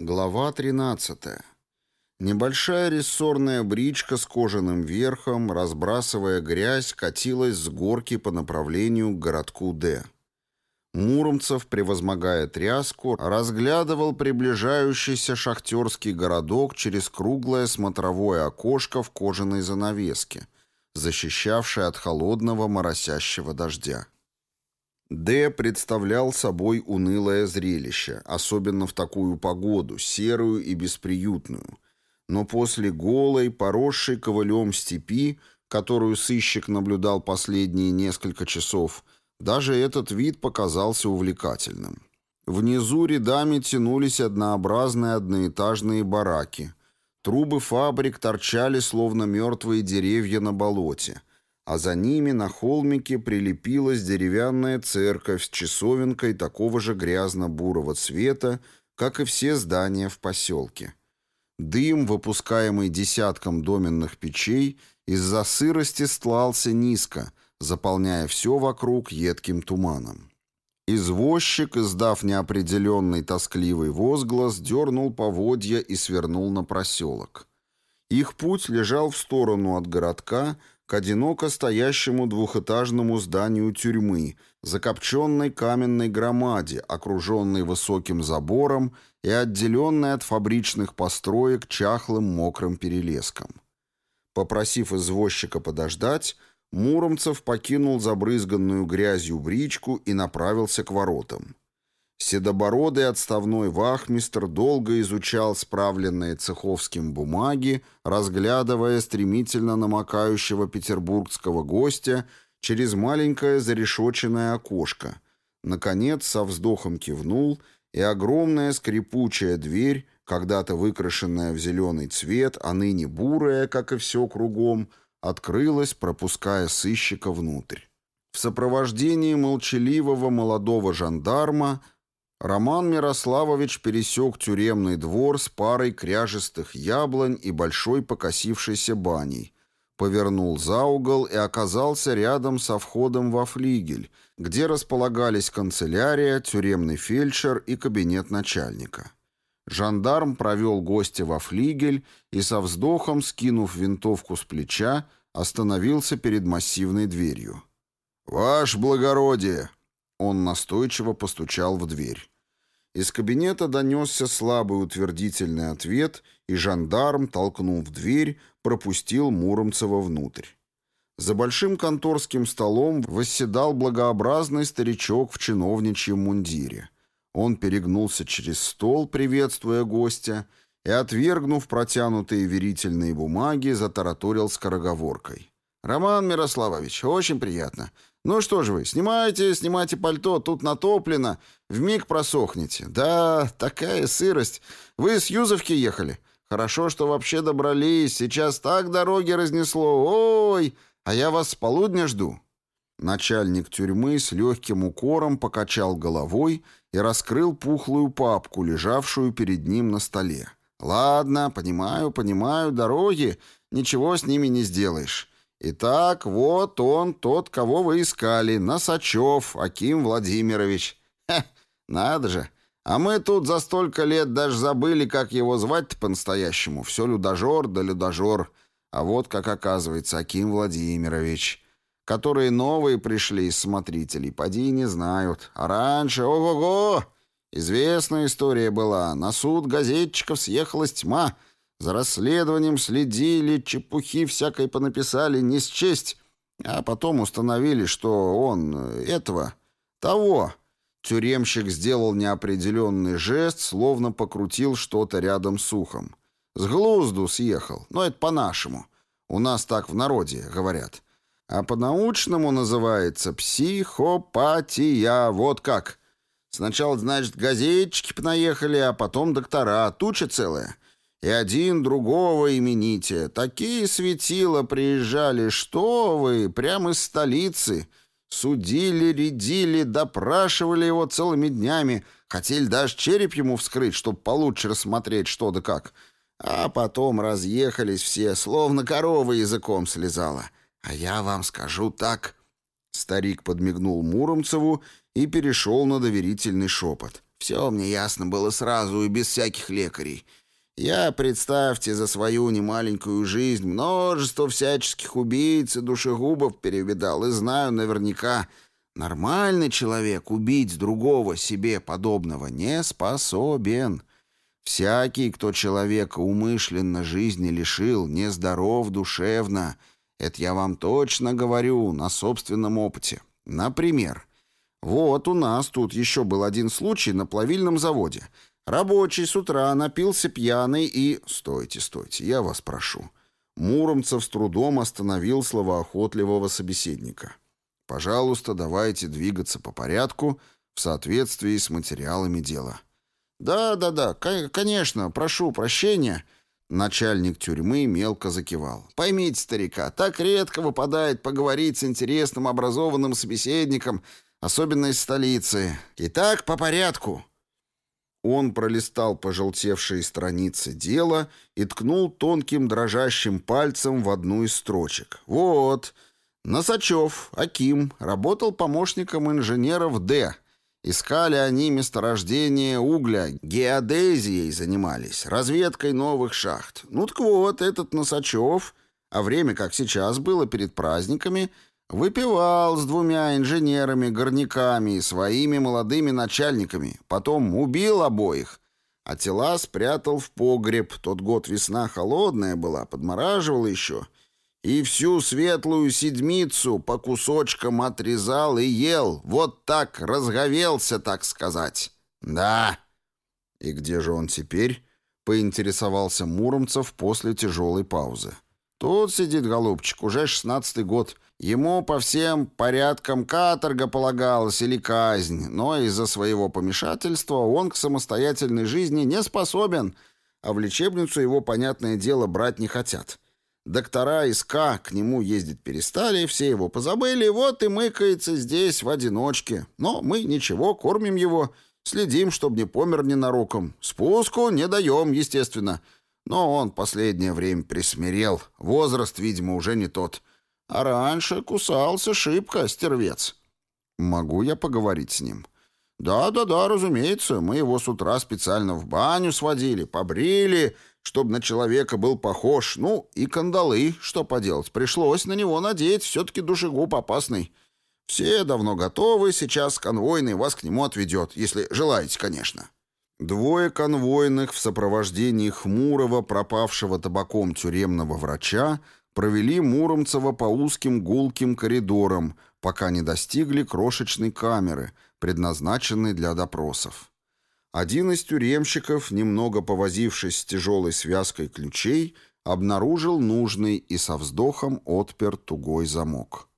Глава 13. Небольшая рессорная бричка с кожаным верхом, разбрасывая грязь, катилась с горки по направлению к городку Д. Муромцев, превозмогая тряску, разглядывал приближающийся шахтерский городок через круглое смотровое окошко в кожаной занавеске, защищавшее от холодного моросящего дождя. Д представлял собой унылое зрелище, особенно в такую погоду, серую и бесприютную. Но после голой, поросшей ковылем степи, которую сыщик наблюдал последние несколько часов, даже этот вид показался увлекательным. Внизу рядами тянулись однообразные одноэтажные бараки. Трубы фабрик торчали, словно мертвые деревья на болоте – а за ними на холмике прилепилась деревянная церковь с часовенкой такого же грязно-бурого цвета, как и все здания в поселке. Дым, выпускаемый десятком доменных печей, из-за сырости стлался низко, заполняя все вокруг едким туманом. Извозчик, издав неопределенный тоскливый возглас, дернул поводья и свернул на проселок. Их путь лежал в сторону от городка, к одиноко стоящему двухэтажному зданию тюрьмы, закопченной каменной громаде, окруженной высоким забором и отделенной от фабричных построек чахлым мокрым перелеском. Попросив извозчика подождать, Муромцев покинул забрызганную грязью бричку и направился к воротам. Седобородый отставной вахмистр долго изучал справленные цеховским бумаги, разглядывая стремительно намокающего петербургского гостя через маленькое зарешоченное окошко. Наконец со вздохом кивнул, и огромная скрипучая дверь, когда-то выкрашенная в зеленый цвет, а ныне бурая, как и все кругом, открылась, пропуская сыщика внутрь. В сопровождении молчаливого молодого жандарма – Роман Мирославович пересек тюремный двор с парой кряжестых яблонь и большой покосившейся баней, повернул за угол и оказался рядом со входом во флигель, где располагались канцелярия, тюремный фельдшер и кабинет начальника. Жандарм провел гостя во флигель и со вздохом, скинув винтовку с плеча, остановился перед массивной дверью. «Ваше благородие!» Он настойчиво постучал в дверь. Из кабинета донесся слабый утвердительный ответ, и жандарм, толкнув дверь, пропустил Муромцева внутрь. За большим конторским столом восседал благообразный старичок в чиновничьем мундире. Он перегнулся через стол, приветствуя гостя, и, отвергнув протянутые верительные бумаги, затараторил скороговоркой. «Роман Мирославович, очень приятно. «Ну что же вы, снимайте, снимайте пальто, тут натоплено, вмиг просохнете. Да, такая сырость. Вы с Юзовки ехали? Хорошо, что вообще добрались, сейчас так дороги разнесло, ой, а я вас с полудня жду». Начальник тюрьмы с легким укором покачал головой и раскрыл пухлую папку, лежавшую перед ним на столе. «Ладно, понимаю, понимаю, дороги, ничего с ними не сделаешь». Итак, вот он, тот, кого вы искали, Носачев Аким Владимирович. Ха, надо же. А мы тут за столько лет даже забыли, как его звать-то по-настоящему. Все людожор да людожор. А вот как оказывается Аким Владимирович. Которые новые пришли из смотрителей, поди не знают. А раньше, ого-го! Известная история была. На суд газетчиков съехалась тьма — за расследованием следили, чепухи всякой понаписали, не счесть. А потом установили, что он этого, того. Тюремщик сделал неопределенный жест, словно покрутил что-то рядом с ухом. С глузду съехал, но это по-нашему. У нас так в народе говорят. А по-научному называется психопатия. Вот как. Сначала, значит, газетчики понаехали, а потом доктора. Туча целая. И один другого имените. Такие светила приезжали, что вы, прямо из столицы. Судили, рядили, допрашивали его целыми днями. Хотели даже череп ему вскрыть, чтобы получше рассмотреть, что да как. А потом разъехались все, словно корова языком слезала. А я вам скажу так. Старик подмигнул Муромцеву и перешел на доверительный шепот. Все мне ясно было сразу и без всяких лекарей. Я, представьте, за свою немаленькую жизнь множество всяческих убийц и душегубов перевидал, и знаю наверняка, нормальный человек убить другого себе подобного не способен. Всякий, кто человека умышленно жизни лишил, нездоров душевно. Это я вам точно говорю на собственном опыте. Например, вот у нас тут еще был один случай на плавильном заводе. Рабочий с утра напился пьяный и... Стойте, стойте, я вас прошу. Муромцев с трудом остановил словоохотливого собеседника. Пожалуйста, давайте двигаться по порядку в соответствии с материалами дела. «Да, да, да, конечно, прошу прощения». Начальник тюрьмы мелко закивал. «Поймите, старика, так редко выпадает поговорить с интересным образованным собеседником, особенно из столицы. Итак, по порядку». Он пролистал пожелтевшие страницы дела и ткнул тонким дрожащим пальцем в одну из строчек. «Вот, Носачев, Аким, работал помощником инженера в Д. Искали они месторождение угля, геодезией занимались, разведкой новых шахт. Ну так вот, этот Носачев, а время, как сейчас было, перед праздниками, выпивал с двумя инженерами-горняками и своими молодыми начальниками, потом убил обоих, а тела спрятал в погреб. Тот год весна холодная была, подмораживала еще — и всю светлую седмицу по кусочкам отрезал и ел. Вот так разговелся, так сказать. Да. И где же он теперь? Поинтересовался Муромцев после тяжелой паузы. Тут сидит голубчик, уже шестнадцатый год. Ему по всем порядкам каторга полагалась или казнь, но из-за своего помешательства он к самостоятельной жизни не способен, а в лечебницу его, понятное дело, брать не хотят. Доктора из К к нему ездить перестали, все его позабыли, вот и мыкается здесь в одиночке. Но мы ничего, кормим его, следим, чтобы не помер ненароком. Спуску не даем, естественно. Но он последнее время присмирел, возраст, видимо, уже не тот. А раньше кусался шибко, стервец. Могу я поговорить с ним? Да-да-да, разумеется, мы его с утра специально в баню сводили, побрили чтобы на человека был похож. Ну, и кандалы, что поделать, пришлось на него надеть, все-таки душегуб опасный. Все давно готовы, сейчас конвойный вас к нему отведет, если желаете, конечно». Двое конвойных в сопровождении хмурого, пропавшего табаком тюремного врача провели Муромцева по узким гулким коридорам, пока не достигли крошечной камеры, предназначенной для допросов. Один из тюремщиков, немного повозившись с тяжелой связкой ключей, обнаружил нужный и со вздохом отпер тугой замок.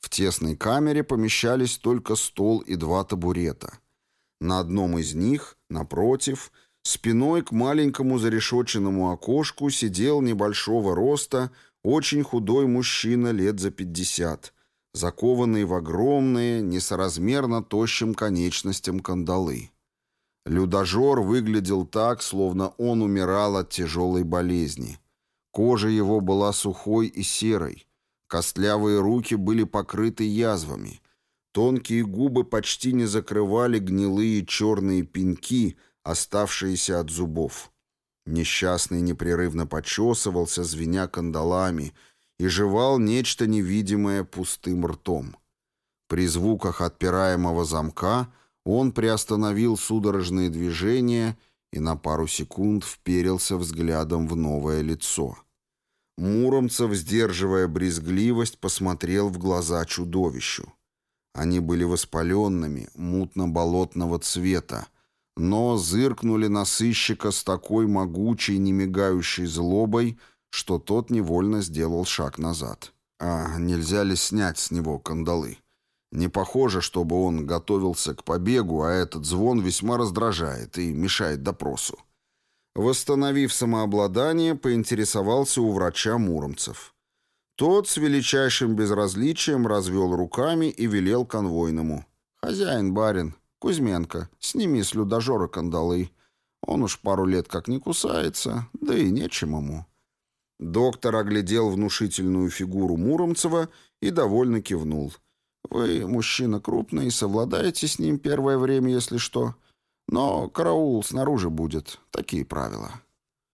В тесной камере помещались только стол и два табурета. На одном из них, напротив, спиной к маленькому зарешоченному окошку сидел небольшого роста, очень худой мужчина лет за пятьдесят, закованный в огромные, несоразмерно тощим конечностям кандалы. Людожор выглядел так, словно он умирал от тяжелой болезни. Кожа его была сухой и серой. Костлявые руки были покрыты язвами. Тонкие губы почти не закрывали гнилые черные пеньки, оставшиеся от зубов. Несчастный непрерывно почесывался, звеня кандалами, и жевал нечто невидимое пустым ртом. При звуках отпираемого замка он приостановил судорожные движения и на пару секунд вперился взглядом в новое лицо. Муромцев, сдерживая брезгливость, посмотрел в глаза чудовищу. Они были воспаленными, мутно-болотного цвета, но зыркнули на сыщика с такой могучей, немигающей злобой, что тот невольно сделал шаг назад. А нельзя ли снять с него кандалы? Не похоже, чтобы он готовился к побегу, а этот звон весьма раздражает и мешает допросу. Восстановив самообладание, поинтересовался у врача Муромцев. Тот с величайшим безразличием развел руками и велел конвойному. «Хозяин, барин, Кузьменко, сними с людожора кандалы. Он уж пару лет как не кусается, да и нечем ему». Доктор оглядел внушительную фигуру Муромцева и довольно кивнул – вы, мужчина крупный, совладаете с ним первое время, если что. Но караул снаружи будет. Такие правила.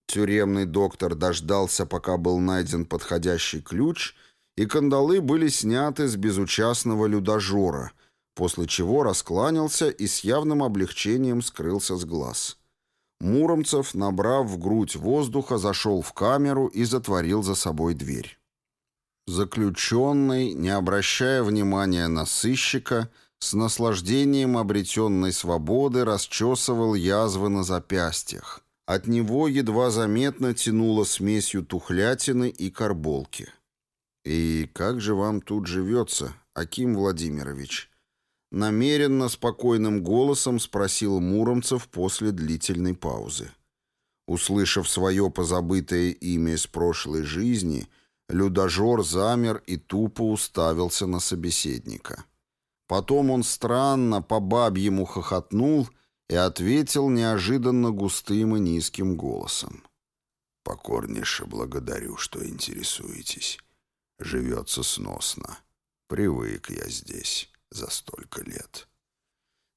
Тюремный доктор дождался, пока был найден подходящий ключ, и кандалы были сняты с безучастного людожора, после чего раскланялся и с явным облегчением скрылся с глаз. Муромцев, набрав в грудь воздуха, зашел в камеру и затворил за собой дверь. Заключенный, не обращая внимания на сыщика, с наслаждением обретенной свободы расчесывал язвы на запястьях. От него едва заметно тянуло смесью тухлятины и карболки. «И как же вам тут живется, Аким Владимирович?» Намеренно спокойным голосом спросил Муромцев после длительной паузы. Услышав свое позабытое имя из прошлой жизни, людожор замер и тупо уставился на собеседника. Потом он странно по бабьему хохотнул и ответил неожиданно густым и низким голосом. «Покорнейше благодарю, что интересуетесь. Живется сносно. Привык я здесь за столько лет».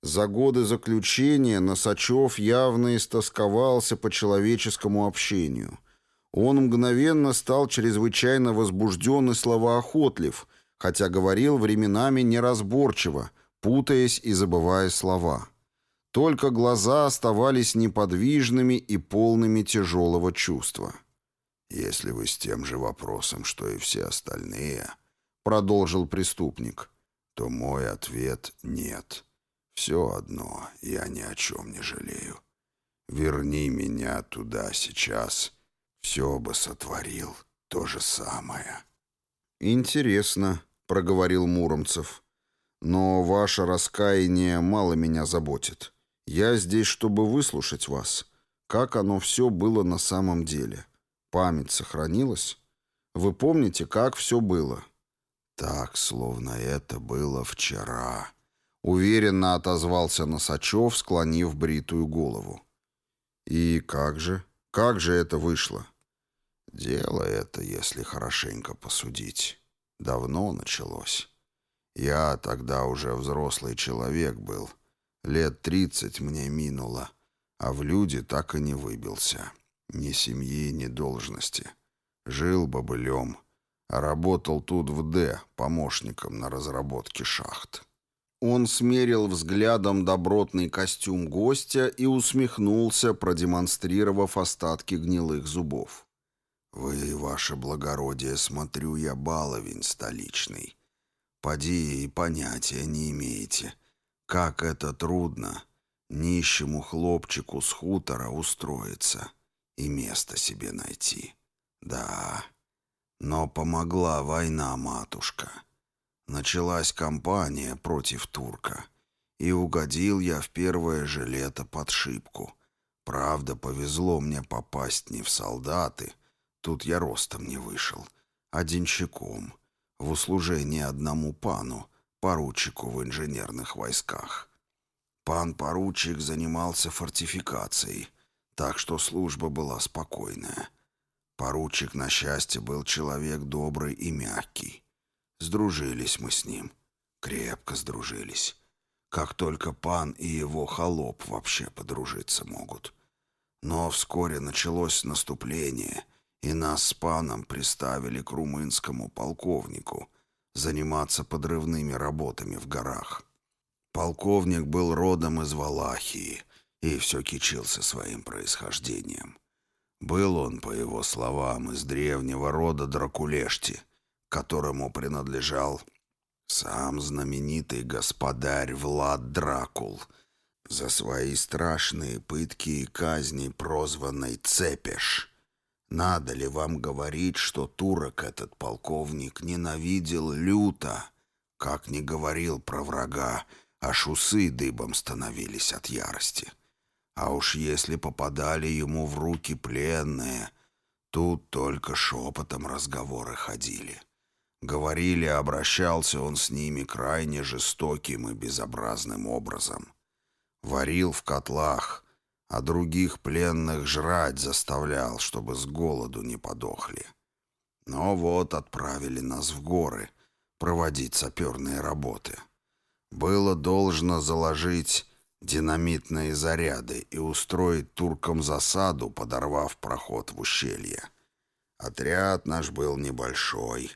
За годы заключения Носачев явно истосковался по человеческому общению. Он мгновенно стал чрезвычайно возбужден и словоохотлив — хотя говорил временами неразборчиво, путаясь и забывая слова. Только глаза оставались неподвижными и полными тяжелого чувства. «Если вы с тем же вопросом, что и все остальные», — продолжил преступник, — то мой ответ — нет. Все одно, я ни о чем не жалею. Верни меня туда сейчас, все бы сотворил то же самое. Интересно, проговорил Муромцев. «Но ваше раскаяние мало меня заботит. Я здесь, чтобы выслушать вас. Как оно все было на самом деле? Память сохранилась? Вы помните, как все было?» «Так, словно это было вчера», — уверенно отозвался Носачев, склонив бритую голову. «И как же? Как же это вышло?» «Дело это, если хорошенько посудить». Давно началось. Я тогда уже взрослый человек был. Лет тридцать мне минуло, а в люди так и не выбился. Ни семьи, ни должности. Жил бобылем, работал тут в «Д» помощником на разработке шахт. Он смерил взглядом добротный костюм гостя и усмехнулся, продемонстрировав остатки гнилых зубов. «Вы, ваше благородие, смотрю, я баловень столичный. Поди и понятия не имеете, как это трудно нищему хлопчику с хутора устроиться и место себе найти. Да, но помогла война, матушка. Началась кампания против турка, и угодил я в первое же лето под шибку. Правда, повезло мне попасть не в солдаты, Тут я ростом не вышел, а в услужении одному пану, поручику в инженерных войсках. Пан-поручик занимался фортификацией, так что служба была спокойная. Поручик, на счастье, был человек добрый и мягкий. Сдружились мы с ним, крепко сдружились. Как только пан и его холоп вообще подружиться могут. Но вскоре началось наступление, и нас с паном приставили к румынскому полковнику заниматься подрывными работами в горах. Полковник был родом из Валахии и все кичился своим происхождением. Был он, по его словам, из древнего рода Дракулешти, которому принадлежал сам знаменитый господарь Влад Дракул, за свои страшные пытки и казни прозванный Цепеш — надо ли вам говорить, что турок этот полковник ненавидел люто? Как не говорил про врага, аж усы дыбом становились от ярости. А уж если попадали ему в руки пленные, тут только шепотом разговоры ходили. Говорили, обращался он с ними крайне жестоким и безобразным образом. Варил в котлах — а других пленных жрать заставлял, чтобы с голоду не подохли. Но вот отправили нас в горы проводить саперные работы. Было должно заложить динамитные заряды и устроить туркам засаду, подорвав проход в ущелье. Отряд наш был небольшой,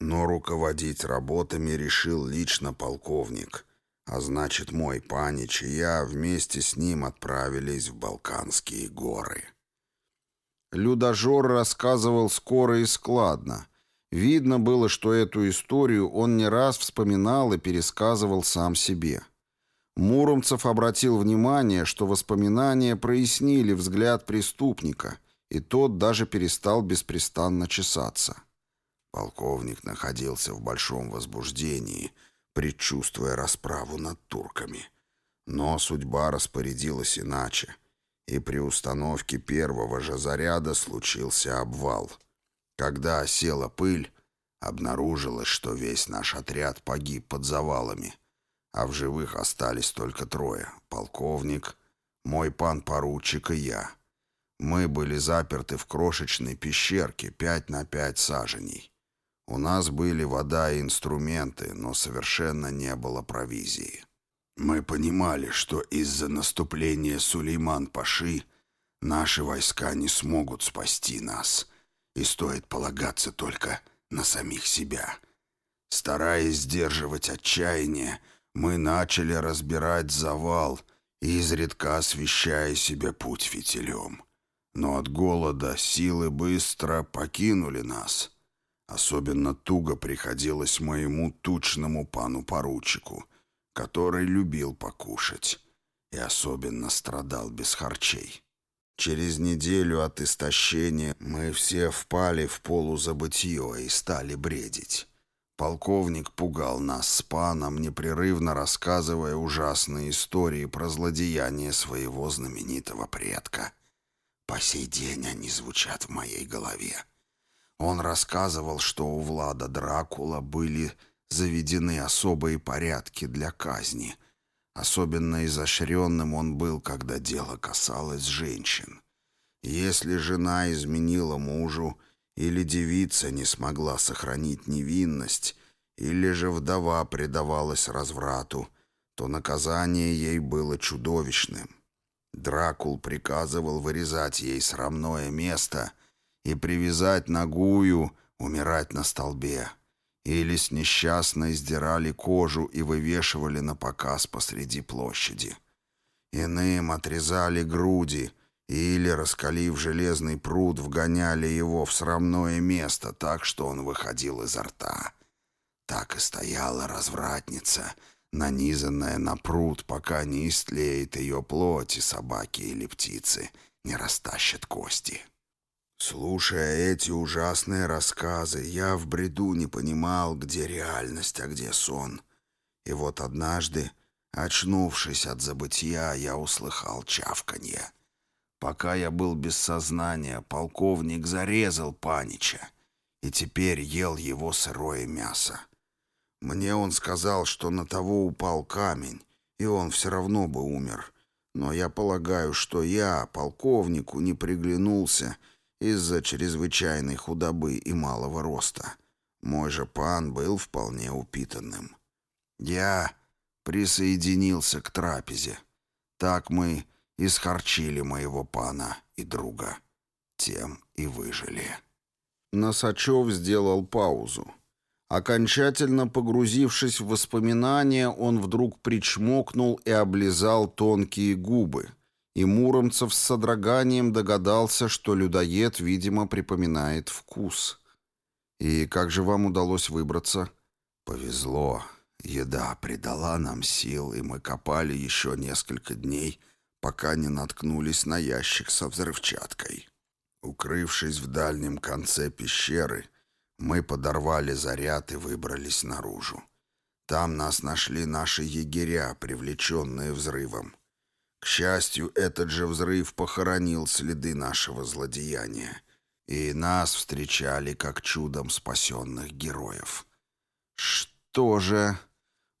но руководить работами решил лично полковник, а значит, мой панич и я вместе с ним отправились в Балканские горы. Людожор рассказывал скоро и складно. Видно было, что эту историю он не раз вспоминал и пересказывал сам себе. Муромцев обратил внимание, что воспоминания прояснили взгляд преступника, и тот даже перестал беспрестанно чесаться. Полковник находился в большом возбуждении, предчувствуя расправу над турками. Но судьба распорядилась иначе, и при установке первого же заряда случился обвал. Когда осела пыль, обнаружилось, что весь наш отряд погиб под завалами — а в живых остались только трое — полковник, мой пан-поручик и я. Мы были заперты в крошечной пещерке пять на пять саженей. У нас были вода и инструменты, но совершенно не было провизии. Мы понимали, что из-за наступления Сулейман-Паши наши войска не смогут спасти нас, и стоит полагаться только на самих себя. Стараясь сдерживать отчаяние, мы начали разбирать завал, изредка освещая себе путь фитилем. Но от голода силы быстро покинули нас. Особенно туго приходилось моему тучному пану-поручику, который любил покушать и особенно страдал без харчей. Через неделю от истощения мы все впали в полузабытье и стали бредить. Полковник пугал нас с паном, непрерывно рассказывая ужасные истории про злодеяние своего знаменитого предка. По сей день они звучат в моей голове. Он рассказывал, что у Влада Дракула были заведены особые порядки для казни. Особенно изощренным он был, когда дело касалось женщин. Если жена изменила мужу, или девица не смогла сохранить невинность, или же вдова предавалась разврату, то наказание ей было чудовищным. Дракул приказывал вырезать ей срамное место и привязать ногую умирать на столбе. Или с несчастной сдирали кожу и вывешивали на показ посреди площади. Иным отрезали груди или, раскалив железный пруд, вгоняли его в срамное место так, что он выходил изо рта. Так и стояла развратница, нанизанная на пруд, пока не истлеет ее плоть, и собаки или птицы не растащат кости. Слушая эти ужасные рассказы, я в бреду не понимал, где реальность, а где сон. И вот однажды, очнувшись от забытия, я услыхал чавканье. Пока я был без сознания, полковник зарезал Панича и теперь ел его сырое мясо. Мне он сказал, что на того упал камень, и он все равно бы умер. Но я полагаю, что я полковнику не приглянулся из-за чрезвычайной худобы и малого роста. Мой же пан был вполне упитанным. Я присоединился к трапезе. Так мы Исхарчили моего пана и друга. Тем и выжили. Носачев сделал паузу. Окончательно погрузившись в воспоминания, он вдруг причмокнул и облизал тонкие губы. И Муромцев с содроганием догадался, что людоед, видимо, припоминает вкус. «И как же вам удалось выбраться?» «Повезло. Еда придала нам сил, и мы копали еще несколько дней, пока не наткнулись на ящик со взрывчаткой. Укрывшись в дальнем конце пещеры, мы подорвали заряд и выбрались наружу. Там нас нашли наши егеря, привлеченные взрывом. К счастью, этот же взрыв похоронил следы нашего злодеяния, и нас встречали как чудом спасенных героев. Что же...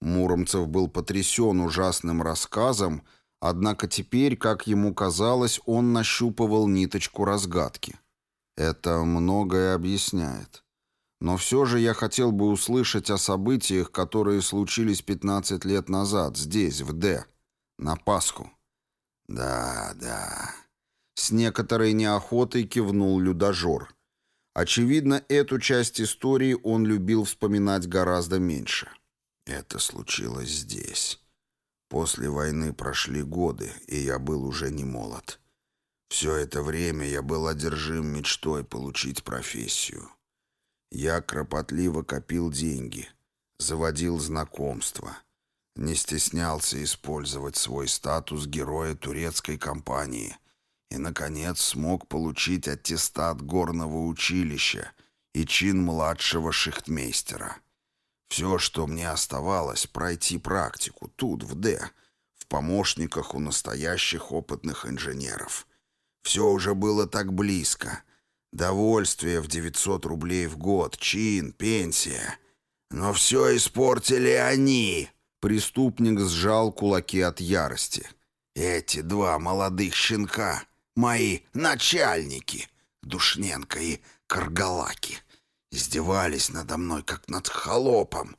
Муромцев был потрясен ужасным рассказом, Однако теперь, как ему казалось, он нащупывал ниточку разгадки. Это многое объясняет. Но все же я хотел бы услышать о событиях, которые случились 15 лет назад, здесь, в Д. На Пасху. Да, да. С некоторой неохотой кивнул людожор. Очевидно, эту часть истории он любил вспоминать гораздо меньше. Это случилось здесь. После войны прошли годы, и я был уже не молод. Все это время я был одержим мечтой получить профессию. Я кропотливо копил деньги, заводил знакомства, не стеснялся использовать свой статус героя турецкой компании и, наконец, смог получить аттестат горного училища и чин младшего шихтмейстера — все, что мне оставалось, пройти практику тут, в Д, в помощниках у настоящих опытных инженеров. Все уже было так близко. Довольствие в 900 рублей в год, чин, пенсия. Но все испортили они. Преступник сжал кулаки от ярости. Эти два молодых щенка, мои начальники, Душненко и Каргалаки. Издевались надо мной, как над холопом.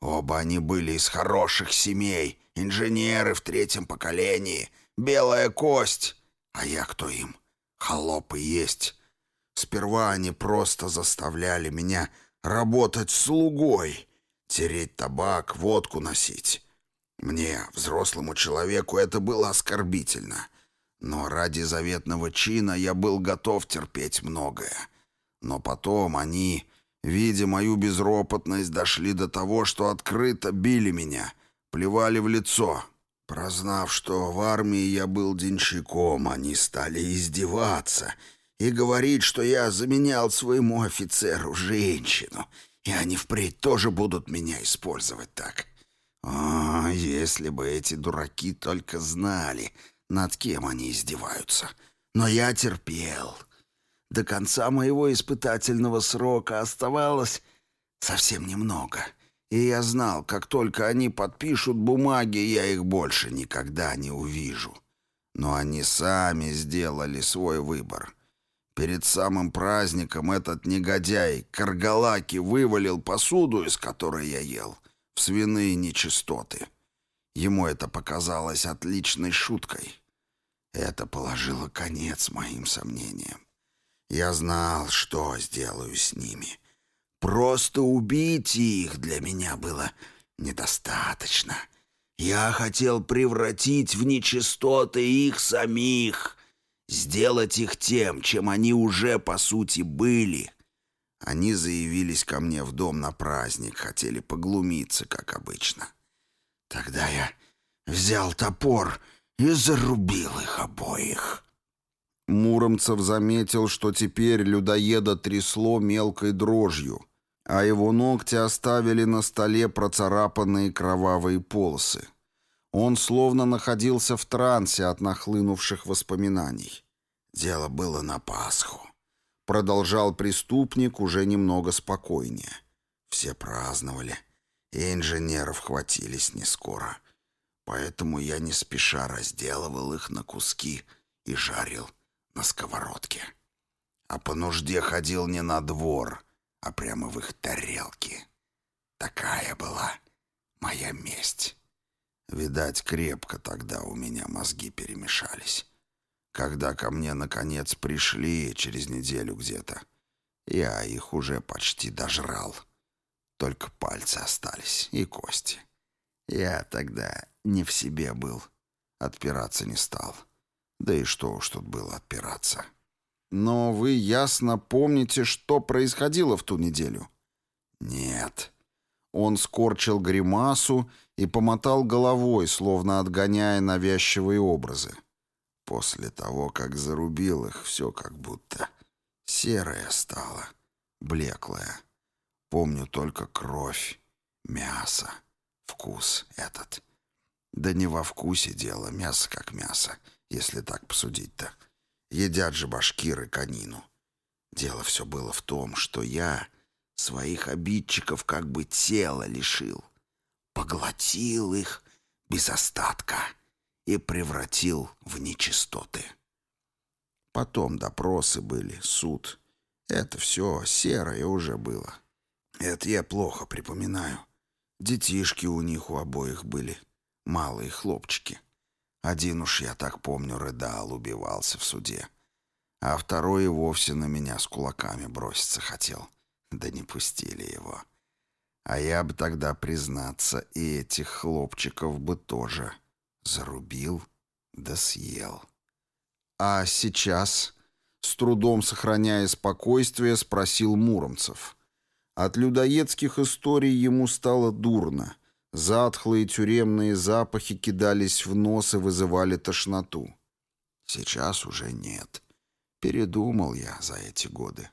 Оба они были из хороших семей, инженеры в третьем поколении, белая кость. А я кто им? Холопы есть. Сперва они просто заставляли меня работать слугой, тереть табак, водку носить. Мне, взрослому человеку, это было оскорбительно. Но ради заветного чина я был готов терпеть многое. Но потом они, видя мою безропотность, дошли до того, что открыто били меня, плевали в лицо. Прознав, что в армии я был денщиком, они стали издеваться и говорить, что я заменял своему офицеру женщину, и они впредь тоже будут меня использовать так. О, если бы эти дураки только знали, над кем они издеваются. Но я терпел. До конца моего испытательного срока оставалось совсем немного. И я знал, как только они подпишут бумаги, я их больше никогда не увижу. Но они сами сделали свой выбор. Перед самым праздником этот негодяй Каргалаки вывалил посуду, из которой я ел, в свиные нечистоты. Ему это показалось отличной шуткой. Это положило конец моим сомнениям. Я знал, что сделаю с ними. Просто убить их для меня было недостаточно. Я хотел превратить в нечистоты их самих, сделать их тем, чем они уже, по сути, были. Они заявились ко мне в дом на праздник, хотели поглумиться, как обычно. Тогда я взял топор и зарубил их обоих. Муромцев заметил, что теперь людоеда трясло мелкой дрожью, а его ногти оставили на столе процарапанные кровавые полосы. Он словно находился в трансе от нахлынувших воспоминаний. «Дело было на Пасху», — продолжал преступник уже немного спокойнее. «Все праздновали, и инженеров хватились не скоро, поэтому я не спеша разделывал их на куски и жарил на сковородке. А по нужде ходил не на двор, а прямо в их тарелки. Такая была моя месть. Видать, крепко тогда у меня мозги перемешались. Когда ко мне, наконец, пришли, через неделю где-то, я их уже почти дожрал. Только пальцы остались и кости. Я тогда не в себе был, отпираться не стал. Да и что уж тут было отпираться. Но вы ясно помните, что происходило в ту неделю? Нет. Он скорчил гримасу и помотал головой, словно отгоняя навязчивые образы. После того, как зарубил их, все как будто серое стало, блеклое. Помню только кровь, мясо, вкус этот. Да не во вкусе дело, мясо как мясо если так посудить-то. Едят же башкиры конину. Дело все было в том, что я своих обидчиков как бы тело лишил, поглотил их без остатка и превратил в нечистоты. Потом допросы были, суд. Это все серое уже было. Это я плохо припоминаю. Детишки у них у обоих были, малые хлопчики. Один уж, я так помню, рыдал, убивался в суде. А второй и вовсе на меня с кулаками броситься хотел. Да не пустили его. А я бы тогда, признаться, и этих хлопчиков бы тоже зарубил да съел. А сейчас, с трудом сохраняя спокойствие, спросил Муромцев. От людоедских историй ему стало дурно. Затхлые тюремные запахи кидались в нос и вызывали тошноту. Сейчас уже нет. Передумал я за эти годы.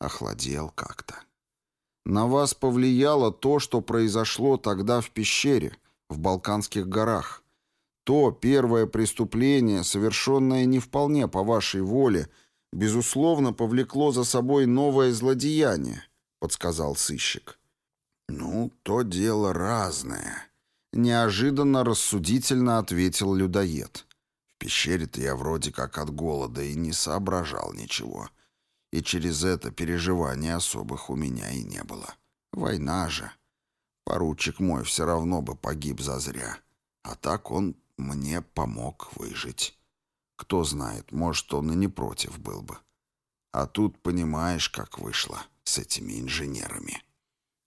Охладел как-то. На вас повлияло то, что произошло тогда в пещере, в Балканских горах. То первое преступление, совершенное не вполне по вашей воле, безусловно, повлекло за собой новое злодеяние, подсказал сыщик. Ну, то дело разное, неожиданно рассудительно ответил людоед. В пещере-то я вроде как от голода и не соображал ничего и через это переживаний особых у меня и не было. Война же. Поручик мой все равно бы погиб зазря. А так он мне помог выжить. Кто знает, может, он и не против был бы. А тут понимаешь, как вышло с этими инженерами.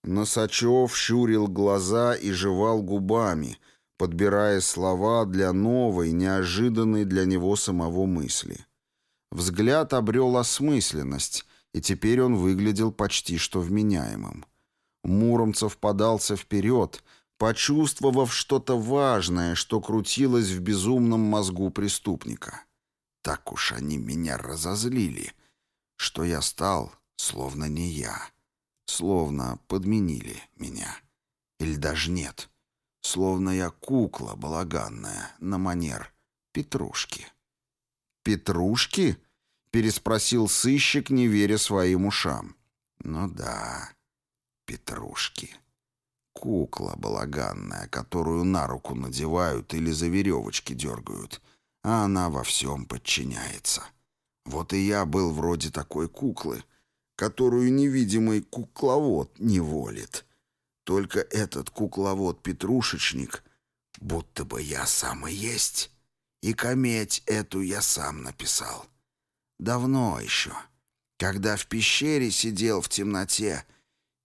Носачев щурил глаза и жевал губами, подбирая слова для новой, неожиданной для него самого мысли. Взгляд обрел осмысленность, и теперь он выглядел почти что вменяемым. Муромцев подался вперед, почувствовав что-то важное, что крутилось в безумном мозгу преступника. Так уж они меня разозлили, что я стал словно не я, словно подменили меня. Или даже нет, словно я кукла балаганная на манер Петрушки. «Петрушки?» — переспросил сыщик, не веря своим ушам. «Ну да, Петрушки. Кукла балаганная, которую на руку надевают или за веревочки дергают, а она во всем подчиняется. Вот и я был вроде такой куклы, которую невидимый кукловод не волит. Только этот кукловод-петрушечник, будто бы я сам и есть». И кометь эту я сам написал. Давно еще, когда в пещере сидел в темноте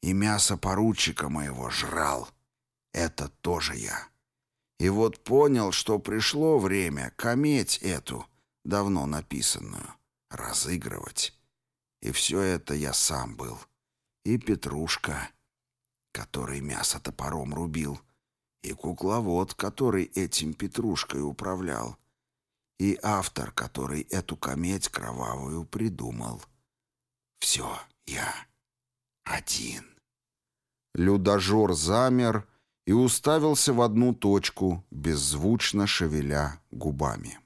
и мясо поручика моего жрал. Это тоже я. И вот понял, что пришло время кометь эту, давно написанную, разыгрывать. И все это я сам был. И Петрушка, который мясо топором рубил, и кукловод, который этим Петрушкой управлял, и автор, который эту кометь кровавую придумал. Все я один. Людожор замер и уставился в одну точку, беззвучно шевеля губами.